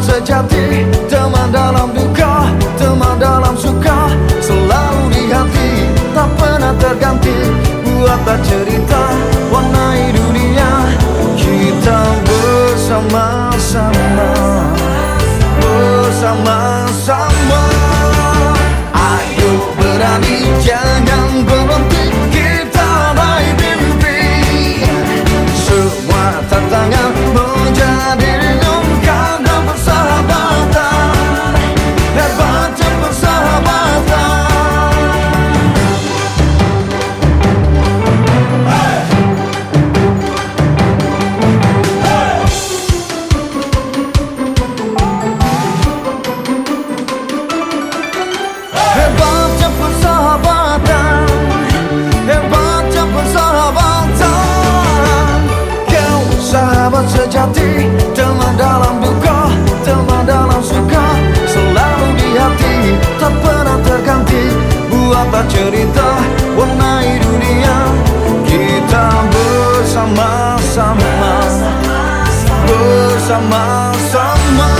sejati. Teman dalam duka, teman dalam suka Selalu di hati, tak pernah terganti. Buatlah cerita, warnai dunia Kita bersama-sama. Bersama-sama sejati Teman dalam duka Teman dalam suka Selalu di hati Tak pernah terganti Buatlah cerita Warnai dunia Kita bersama-sama. Bersama-sama